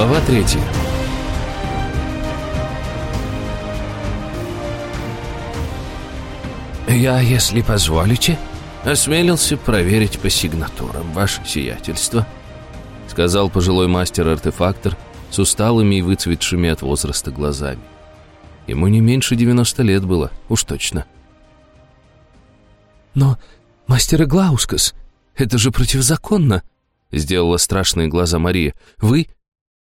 Глава третья. «Я, если позволите, осмелился проверить по сигнатурам ваше сиятельство», сказал пожилой мастер-артефактор с усталыми и выцветшими от возраста глазами. Ему не меньше 90 лет было, уж точно. «Но, мастер Глаускас, это же противозаконно!» Сделала страшные глаза Мария. «Вы...»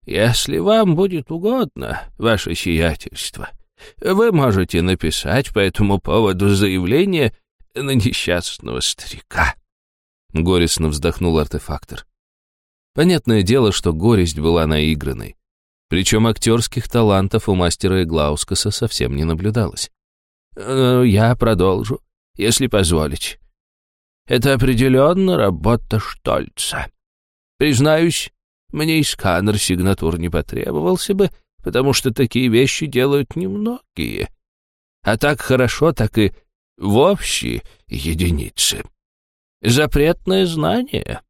«Если вам будет угодно, ваше сиятельство, вы можете написать по этому поводу заявление на несчастного старика». Горестно вздохнул артефактор. Понятное дело, что горесть была наигранной. Причем актерских талантов у мастера Иглаускаса совсем не наблюдалось. «Ну, «Я продолжу, если позволите. Это определенно работа Штольца. Признаюсь, мне и сканер сигнатур не потребовался бы, потому что такие вещи делают немногие. А так хорошо, так и вовсе единицы. Запретное знание».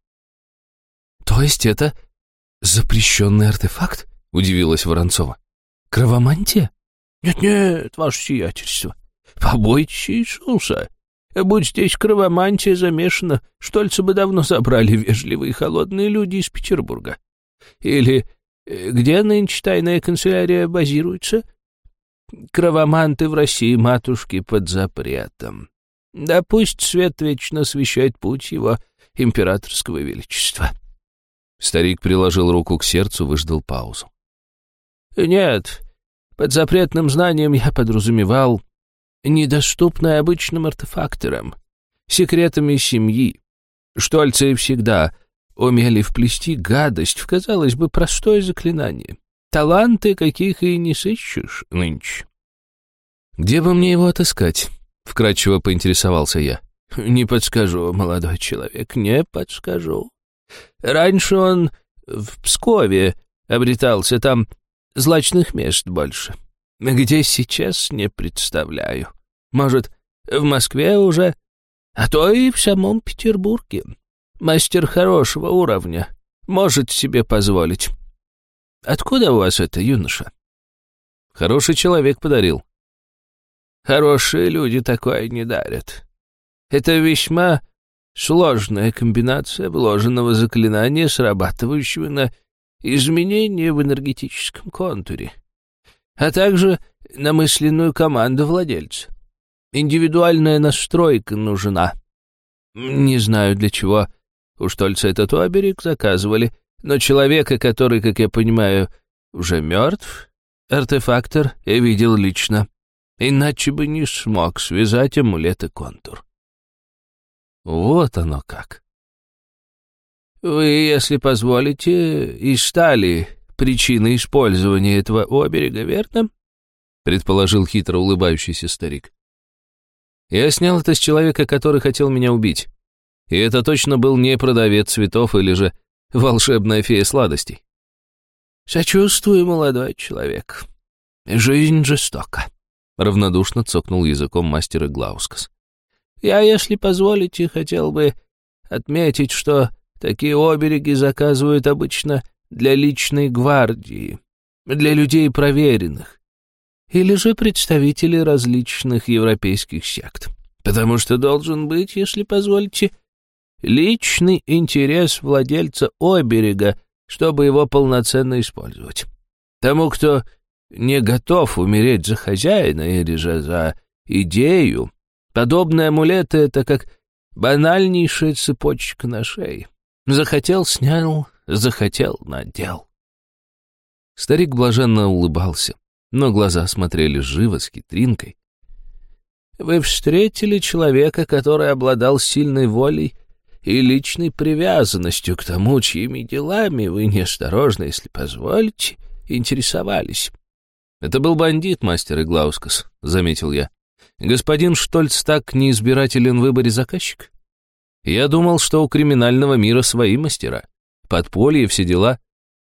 «То есть это запрещенный артефакт?» — удивилась Воронцова. «Кровомантия?» «Нет-нет, ваше сиятельство, побойтесь Иисуса. Будь здесь кровомантия замешана, Штольца бы давно забрали вежливые и холодные люди из Петербурга. Или э, где нынче тайная канцелярия базируется? Кровоманты в России, матушки, под запретом. Да пусть свет вечно освещает путь его императорского величества». Старик приложил руку к сердцу, выждал паузу. Нет, под запретным знанием я подразумевал недоступное обычным артефакторам, секретами семьи. Штольцы всегда умели вплести гадость в, казалось бы, простое заклинание. Таланты, каких и не сыщешь нынче. «Где бы мне его отыскать?» — вкратчиво поинтересовался я. «Не подскажу, молодой человек, не подскажу. Раньше он в Пскове обретался, там злачных мест больше. Где сейчас, не представляю. Может, в Москве уже, а то и в самом Петербурге. Мастер хорошего уровня, может себе позволить. Откуда у вас это, юноша? Хороший человек подарил. Хорошие люди такое не дарят. Это весьма сложная комбинация вложенного заклинания, срабатывающего на изменения в энергетическом контуре, а также на мысленную команду владельца. Индивидуальная настройка нужна. Не знаю для чего. Уж только этот оберег заказывали, но человека, который, как я понимаю, уже мертв, артефактор я видел лично. Иначе бы не смог связать амулет и контур. Вот оно как. Вы, если позволите, и стали причиной использования этого оберега, верно? Предположил хитро улыбающийся старик. Я снял это с человека, который хотел меня убить. И это точно был не продавец цветов или же волшебная фея сладостей. «Сочувствую, молодой человек. Жизнь жестока», — равнодушно цокнул языком мастера Глаускас. «Я, если позволите, хотел бы отметить, что Такие обереги заказывают обычно для личной гвардии, для людей проверенных, или же представителей различных европейских сект. Потому что должен быть, если позволите, личный интерес владельца оберега, чтобы его полноценно использовать. Тому, кто не готов умереть за хозяина или же за идею, подобные амулеты — это как банальнейшая цепочка на шее. Захотел — снял, захотел — надел. Старик блаженно улыбался, но глаза смотрели живо, с хитринкой. «Вы встретили человека, который обладал сильной волей и личной привязанностью к тому, чьими делами вы неосторожно, если позволите, интересовались». «Это был бандит, мастер Иглаускас», — заметил я. «Господин Штольц так неизбирателен в выборе заказчика?» Я думал, что у криминального мира свои мастера. Подполье, все дела.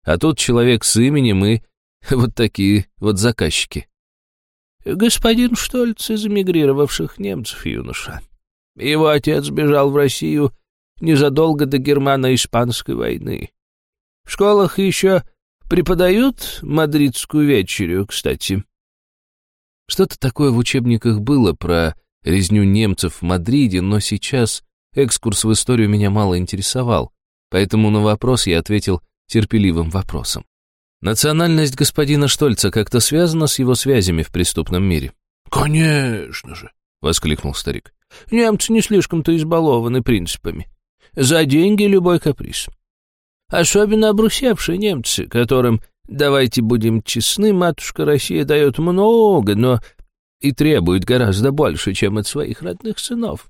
А тут человек с именем и вот такие вот заказчики. Господин Штольц из эмигрировавших немцев, юноша. Его отец бежал в Россию незадолго до германо-испанской войны. В школах еще Преподают мадридскую вечерю, кстати». Что-то такое в учебниках было про резню немцев в Мадриде, но сейчас экскурс в историю меня мало интересовал, поэтому на вопрос я ответил терпеливым вопросом. Национальность господина Штольца как-то связана с его связями в преступном мире? «Конечно же», — воскликнул старик. «Немцы не слишком-то избалованы принципами. За деньги любой каприз. Особенно обрусевшие немцы, которым, давайте будем честны, матушка Россия дает много, но и требует гораздо больше, чем от своих родных сынов.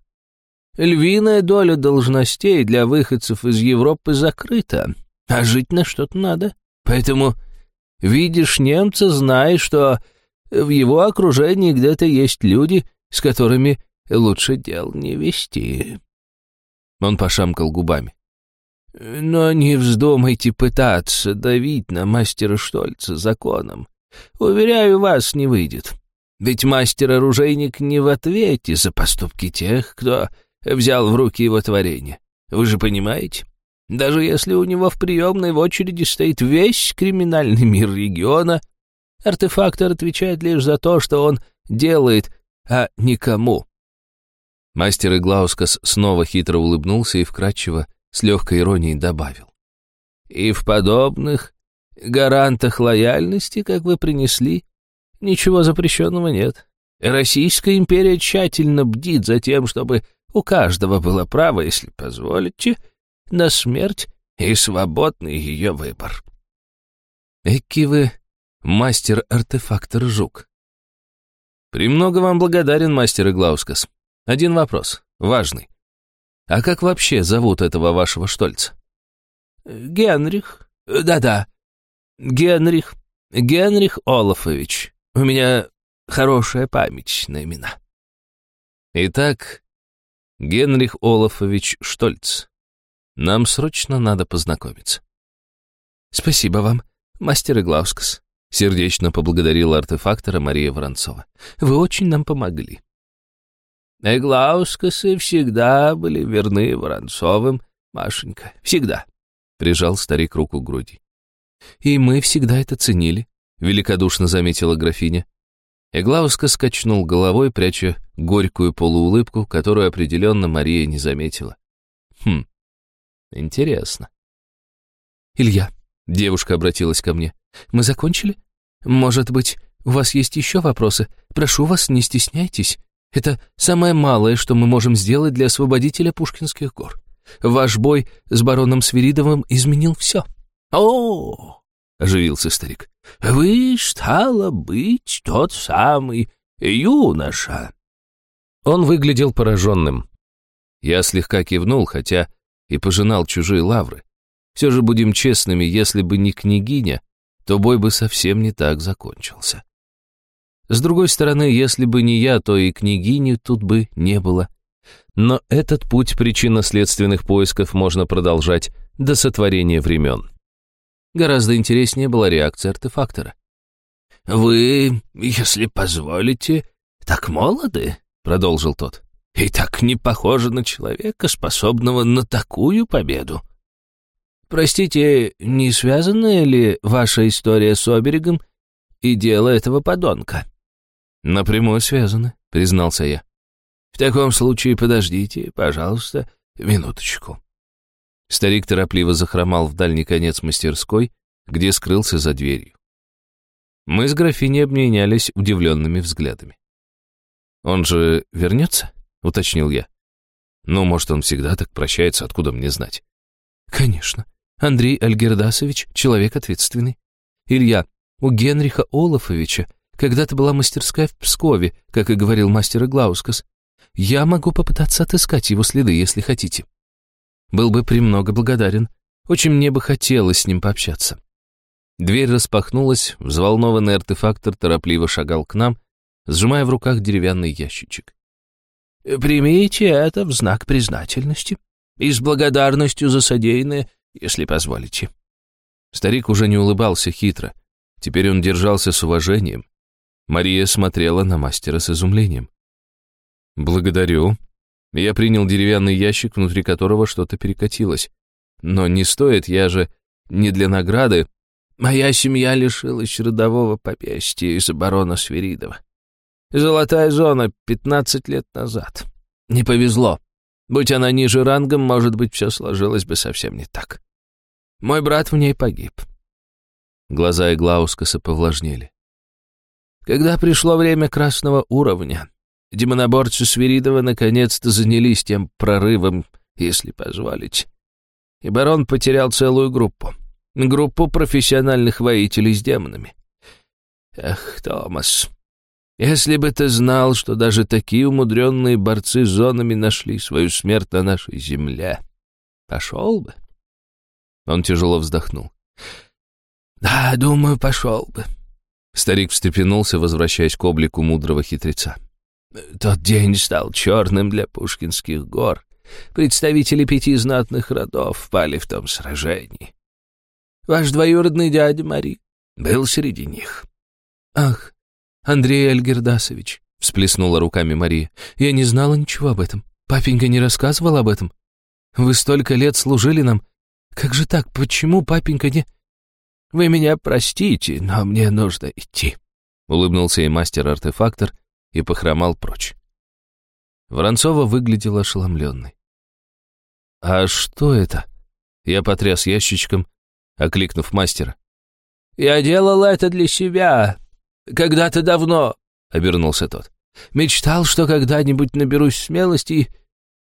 Львиная доля должностей для выходцев из Европы закрыта, а жить на что-то надо. Поэтому видишь немца, знай, что в его окружении где-то есть люди, с которыми лучше дел не вести. Он пошамкал губами. Но не вздумайте пытаться давить на мастера Штольца законом. Уверяю вас, не выйдет. Ведь мастер-оружейник не в ответе за поступки тех, кто взял в руки его творение. Вы же понимаете? Даже если у него в приемной в очереди стоит весь криминальный мир региона, артефактор отвечает лишь за то, что он делает, а никому. Мастер Иглаускас снова хитро улыбнулся и вкратчиво, с легкой иронией добавил. «И в подобных гарантах лояльности, как вы принесли, ничего запрещенного нет. Российская империя тщательно бдит за тем, чтобы у каждого было право, если позволите, на смерть и свободный ее выбор». «Эки вы, мастер-артефактор Жук». «Премного вам благодарен, мастер Иглаускас. Один вопрос, важный. А как вообще зовут этого вашего Штольца? Генрих. Да-да. Генрих. Генрих Олафович. У меня хорошая память на имена. Итак, Генрих Олафович Штольц. Нам срочно надо познакомиться. Спасибо вам, мастер Иглаускас. Сердечно поблагодарила артефактора Мария Воронцова. Вы очень нам помогли. Эглаускасы всегда были верны Воронцовым, Машенька, всегда. Прижал старик руку к груди. И мы всегда это ценили, великодушно заметила графиня. Эглауска скачнул головой, пряча горькую полуулыбку, которую определенно Мария не заметила. Хм, интересно. «Илья», — девушка обратилась ко мне, — «мы закончили? Может быть, у вас есть еще вопросы? Прошу вас, не стесняйтесь. Это самое малое, что мы можем сделать для освободителя Пушкинских гор. Ваш бой с бароном Свиридовым изменил все». «О!» — оживился старик. «Вы, стало быть, тот самый юноша». Он выглядел пораженным. Я слегка кивнул, хотя и пожинал чужие лавры. Все же будем честными, если бы не княгиня, то бой бы совсем не так закончился. С другой стороны, если бы не я, то и княгини тут бы не было. Но этот путь причинно-следственных поисков можно продолжать до сотворения времен. Гораздо интереснее была реакция артефактора. «Вы, если позволите, так молоды», — продолжил тот, «и так не похожи на человека, способного на такую победу». «Простите, не связана ли ваша история с оберегом и дело этого подонка?» «Напрямую связаны», — признался я. «В таком случае подождите, пожалуйста, минуточку». Старик торопливо захромал в дальний конец мастерской, где скрылся за дверью. Мы с графиней обменялись удивленными взглядами. «Он же вернется?» — уточнил я. «Ну, может, он всегда так прощается, откуда мне знать?» «Конечно. Андрей Альгердасович — человек ответственный. Илья, у Генриха Олафовича когда-то была мастерская в Пскове, как и говорил мастер Иглаускас. Я могу попытаться отыскать его следы, если хотите. Был бы премного благодарен. Очень мне бы хотелось с ним пообщаться. Дверь распахнулась, взволнованный артефактор торопливо шагал к нам, сжимая в руках деревянный ящичек. «Примите это в знак признательности и с благодарностью за содеянное, если позволите». Старик уже не улыбался хитро. Теперь он держался с уважением, Мария смотрела на мастера с изумлением. «Благодарю». Я принял деревянный ящик, внутри которого что-то перекатилось. Но не стоит, я же не для награды. Моя семья лишилась родового попестия из-за барона Свиридова. Золотая зона 15 лет назад. Не повезло. Будь она ниже рангом, может быть, все сложилось бы совсем не так. Мой брат в ней погиб. Глаза Иглаускаса повлажнели. Когда пришло время красного уровня, демоноборцы Свиридова наконец-то занялись тем прорывом, если позволить. И барон потерял целую группу. Группу профессиональных воителей с демонами. Эх, Томас, если бы ты знал, что даже такие умудренные борцы с зонами нашли свою смерть на нашей земле, пошел бы. Он тяжело вздохнул. «Да, думаю, пошел бы». Старик встрепенулся, возвращаясь к облику мудрого хитреца. «Тот день стал черным для Пушкинских гор. Представители пяти знатных родов впали в том сражении. Ваш двоюродный дядя Мари был среди них». «Ах, Андрей Альгердасович», — всплеснула руками Мария, — «я не знала ничего об этом. Папенька не рассказывал об этом. Вы столько лет служили нам. Как же так? Почему папенька не...» «Вы меня простите, но мне нужно идти», — улыбнулся и мастер-артефактор и похромал прочь. Воронцова выглядела ошеломленной. «А что это?» Я потряс ящичком, окликнув мастера. «Я делал это для себя, когда-то давно», — обернулся тот. «Мечтал, что когда-нибудь наберусь смелости и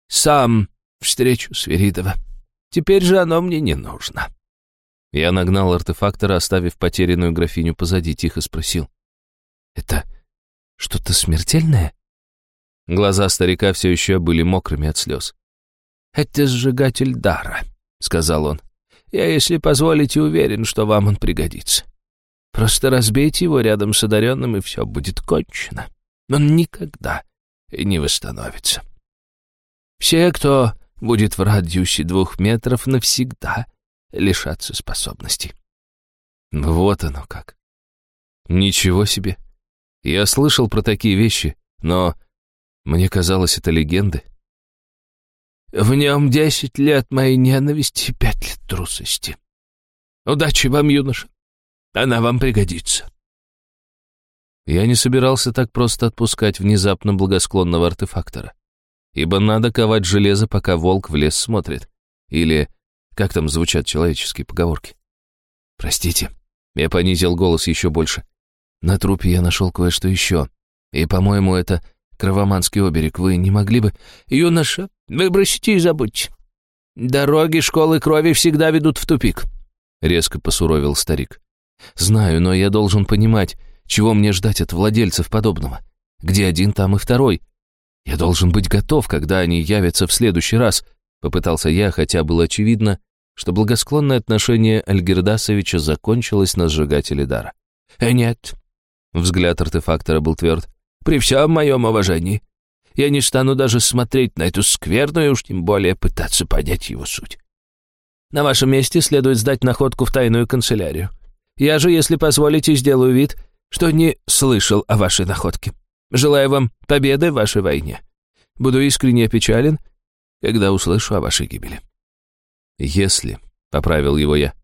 сам встречу Сверидова. Теперь же оно мне не нужно». Я нагнал артефактора, оставив потерянную графиню позади, тихо спросил. «Это что-то смертельное?» Глаза старика все еще были мокрыми от слез. «Это сжигатель дара», — сказал он. «Я, если позволите, уверен, что вам он пригодится. Просто разбейте его рядом с одаренным, и все будет кончено. Он никогда не восстановится. Все, кто будет в радиусе двух метров, навсегда лишатся способностей. Вот оно как. Ничего себе. Я слышал про такие вещи, но мне казалось, это легенды. В нем десять лет моей ненависти и пять лет трусости. Удачи вам, юноша. Она вам пригодится. Я не собирался так просто отпускать внезапно благосклонного артефактора. Ибо надо ковать железо, пока волк в лес смотрит. Или, как там звучат человеческие поговорки. Простите, я понизил голос еще больше. На трупе я нашел кое-что еще. И, по-моему, это Кровоманский оберег. Вы не могли бы... Юноша, выбросите и забудьте. Дороги школы крови всегда ведут в тупик. Резко посуровил старик. Знаю, но я должен понимать, чего мне ждать от владельцев подобного. Где один, там и второй. Я должен быть готов, когда они явятся в следующий раз, попытался я, хотя было очевидно, что благосклонное отношение Альгердасовича закончилось на сжигателе дара. «Э, нет». Взгляд артефактора был тверд. «При всем моем уважении. Я не стану даже смотреть на эту скверную, уж тем более пытаться понять его суть. На вашем месте следует сдать находку в тайную канцелярию. Я же, если позволите, сделаю вид, что не слышал о вашей находке. Желаю вам победы в вашей войне. Буду искренне опечален, когда услышу о вашей гибели». «Если», — поправил его я.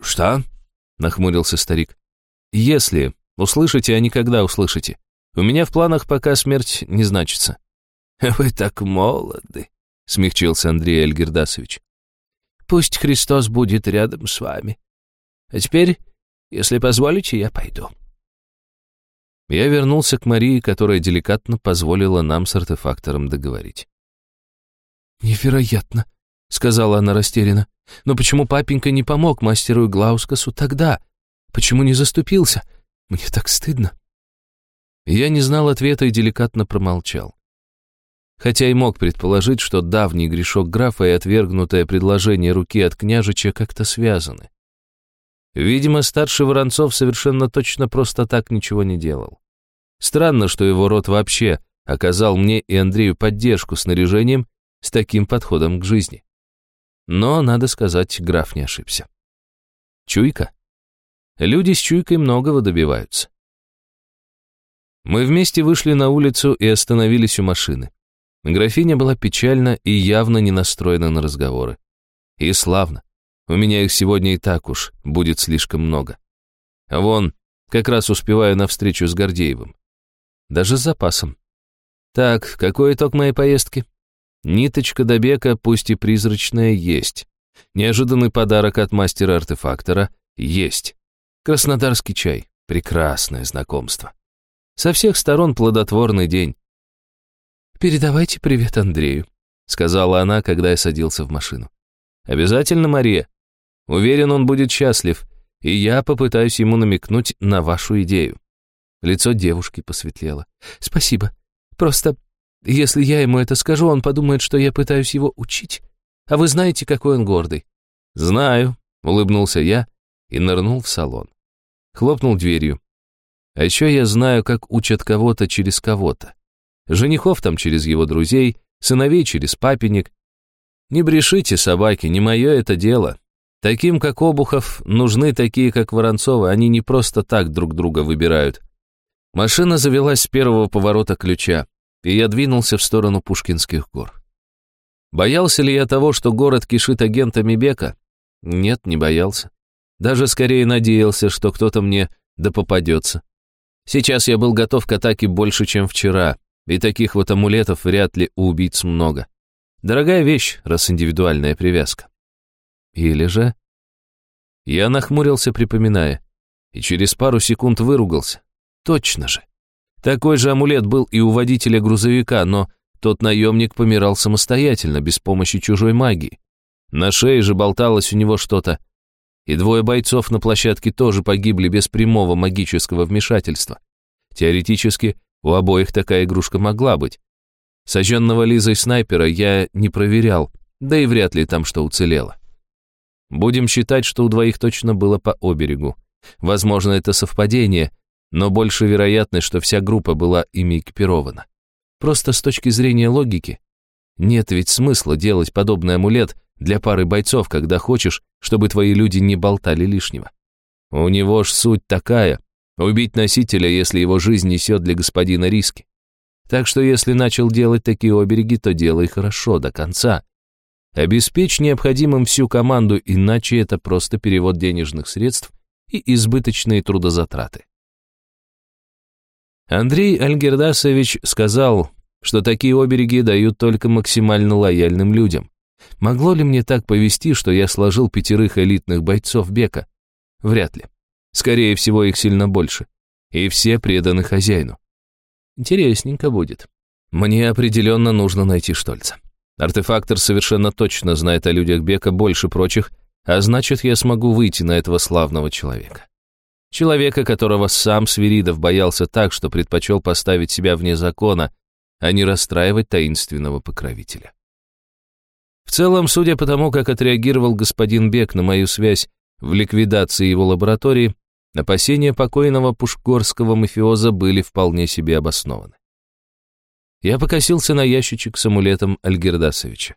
«Что?» — нахмурился старик. «Если услышите, а никогда услышите. У меня в планах пока смерть не значится». «Вы так молоды», — смягчился Андрей Альгердасович. «Пусть Христос будет рядом с вами. А теперь если позволите, я пойду». Я вернулся к Марии, которая деликатно позволила нам с артефактором договорить. «Невероятно», — сказала она растерянно. «Но почему папенька не помог мастеру Глаускасу тогда? Почему не заступился? Мне так стыдно». Я не знал ответа и деликатно промолчал. Хотя и мог предположить, что давний грешок графа и отвергнутое предложение руки от княжича как-то связаны. Видимо, старший Воронцов совершенно точно просто так ничего не делал. Странно, что его род вообще оказал мне и Андрею поддержку снаряжением с таким подходом к жизни. Но, надо сказать, граф не ошибся. Чуйка? Люди с чуйкой многого добиваются. Мы вместе вышли на улицу и остановились у машины. Графиня была печальна и явно не настроена на разговоры. И славно. У меня их сегодня и так уж будет слишком много. А вон, как раз успеваю на встречу с Гордеевым. Даже с запасом. Так, какой итог моей поездки? Ниточка до бека, пусть и призрачная, есть. Неожиданный подарок от мастера-артефактора есть. Краснодарский чай. Прекрасное знакомство. Со всех сторон плодотворный день. «Передавайте привет Андрею», — сказала она, когда я садился в машину. «Обязательно, Мария. Уверен, он будет счастлив, и я попытаюсь ему намекнуть на вашу идею». Лицо девушки посветлело. «Спасибо. Просто, если я ему это скажу, он подумает, что я пытаюсь его учить. А вы знаете, какой он гордый». «Знаю», — улыбнулся я и нырнул в салон. Хлопнул дверью. А еще я знаю, как учат кого-то через кого-то. Женихов там через его друзей, сыновей через папенек. Не брешите, собаки, не мое это дело. Таким, как Обухов, нужны такие, как Воронцова, они не просто так друг друга выбирают. Машина завелась с первого поворота ключа, и я двинулся в сторону Пушкинских гор. Боялся ли я того, что город кишит агентами Бека? Нет, не боялся. Даже скорее надеялся, что кто-то мне да попадется. Сейчас я был готов к атаке больше, чем вчера, и таких вот амулетов вряд ли у убийц много. Дорогая вещь, раз индивидуальная привязка. Или же... Я нахмурился, припоминая, и через пару секунд выругался. Точно же. Такой же амулет был и у водителя грузовика, но тот наемник помирал самостоятельно, без помощи чужой магии. На шее же болталось у него что-то. И двое бойцов на площадке тоже погибли без прямого магического вмешательства. Теоретически, у обоих такая игрушка могла быть. Сожженного Лизой снайпера я не проверял, да и вряд ли там что уцелело. Будем считать, что у двоих точно было по оберегу. Возможно, это совпадение, но больше вероятность, что вся группа была ими экипирована. Просто с точки зрения логики. Нет ведь смысла делать подобный амулет для пары бойцов, когда хочешь, чтобы твои люди не болтали лишнего. У него ж суть такая — убить носителя, если его жизнь несет для господина риски. Так что если начал делать такие обереги, то делай хорошо, до конца. Обеспечь необходимым всю команду, иначе это просто перевод денежных средств и избыточные трудозатраты. Андрей Альгердасович сказал, что такие обереги дают только максимально лояльным людям. Могло ли мне так повести, что я сложил пятерых элитных бойцов Бека? Вряд ли. Скорее всего, их сильно больше. И все преданы хозяину. Интересненько будет. Мне определенно нужно найти Штольца. Артефактор совершенно точно знает о людях Бека больше прочих, а значит, я смогу выйти на этого славного человека. Человека, которого сам Свиридов боялся так, что предпочел поставить себя вне закона, а не расстраивать таинственного покровителя. В целом, судя по тому, как отреагировал господин Бек на мою связь в ликвидации его лаборатории, опасения покойного пушкорского мафиоза были вполне себе обоснованы. Я покосился на ящичек с амулетом Альгердасовича.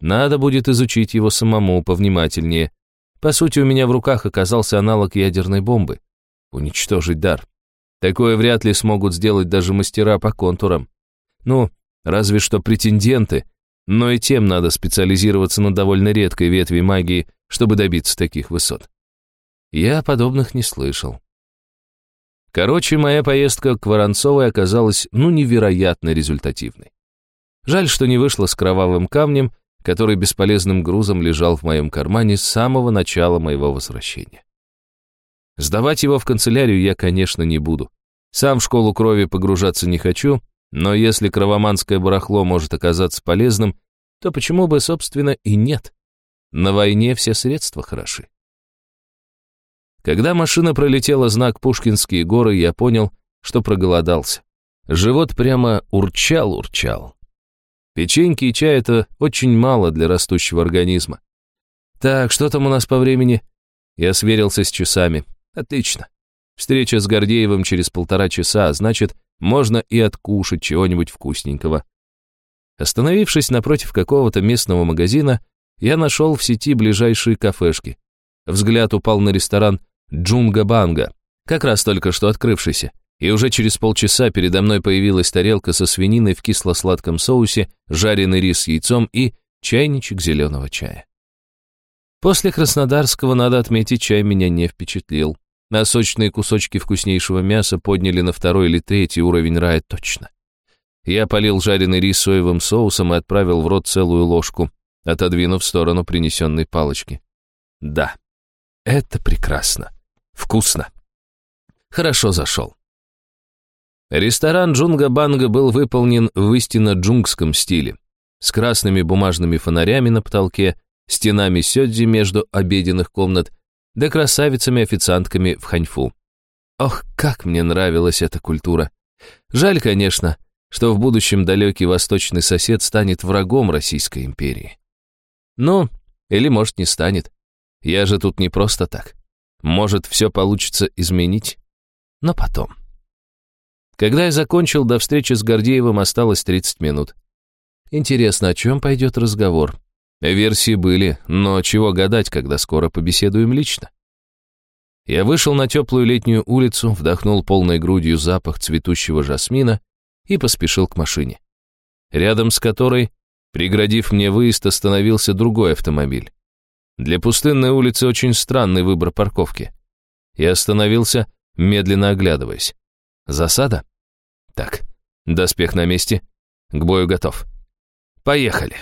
Надо будет изучить его самому повнимательнее. По сути, у меня в руках оказался аналог ядерной бомбы. Уничтожить дар. Такое вряд ли смогут сделать даже мастера по контурам. Ну, разве что претенденты, но и тем надо специализироваться на довольно редкой ветви магии, чтобы добиться таких высот. Я подобных не слышал. Короче, моя поездка к Воронцовой оказалась, ну, невероятно результативной. Жаль, что не вышло с кровавым камнем, который бесполезным грузом лежал в моем кармане с самого начала моего возвращения. Сдавать его в канцелярию я, конечно, не буду. Сам в школу крови погружаться не хочу, но если кровоманское барахло может оказаться полезным, то почему бы, собственно, и нет? На войне все средства хороши. Когда машина пролетела знак Пушкинские горы, я понял, что проголодался. Живот прямо урчал-урчал. Печеньки и чай — это очень мало для растущего организма. Так, что там у нас по времени? Я сверился с часами. Отлично. Встреча с Гордеевым через полтора часа, значит, можно и откушать чего-нибудь вкусненького. Остановившись напротив какого-то местного магазина, я нашел в сети ближайшие кафешки. Взгляд упал на ресторан Джунга-банга, как раз только что открывшийся, и уже через полчаса передо мной появилась тарелка со свининой в кисло-сладком соусе, жареный рис с яйцом и чайничек зеленого чая. После Краснодарского, надо отметить, чай меня не впечатлил. А сочные кусочки вкуснейшего мяса подняли на второй или третий уровень рая точно. Я полил жареный рис соевым соусом и отправил в рот целую ложку, отодвинув в сторону принесенной палочки. Да, это прекрасно. Вкусно. Хорошо зашел. Ресторан Джунга-Банга был выполнен в истинно джунгском стиле, с красными бумажными фонарями на потолке, стенами сёдзи между обеденных комнат, да красавицами-официантками в ханьфу. Ох, как мне нравилась эта культура. Жаль, конечно, что в будущем далекий восточный сосед станет врагом Российской империи. Ну, или, может, не станет. Я же тут не просто так. Может, все получится изменить, но потом. Когда я закончил, до встречи с Гордеевым осталось 30 минут. Интересно, о чем пойдет разговор? Версии были, но чего гадать, когда скоро побеседуем лично? Я вышел на теплую летнюю улицу, вдохнул полной грудью запах цветущего жасмина и поспешил к машине, рядом с которой, преградив мне выезд, остановился другой автомобиль. Для пустынной улицы очень странный выбор парковки. Я остановился, медленно оглядываясь. Засада? Так, доспех на месте. К бою готов. Поехали.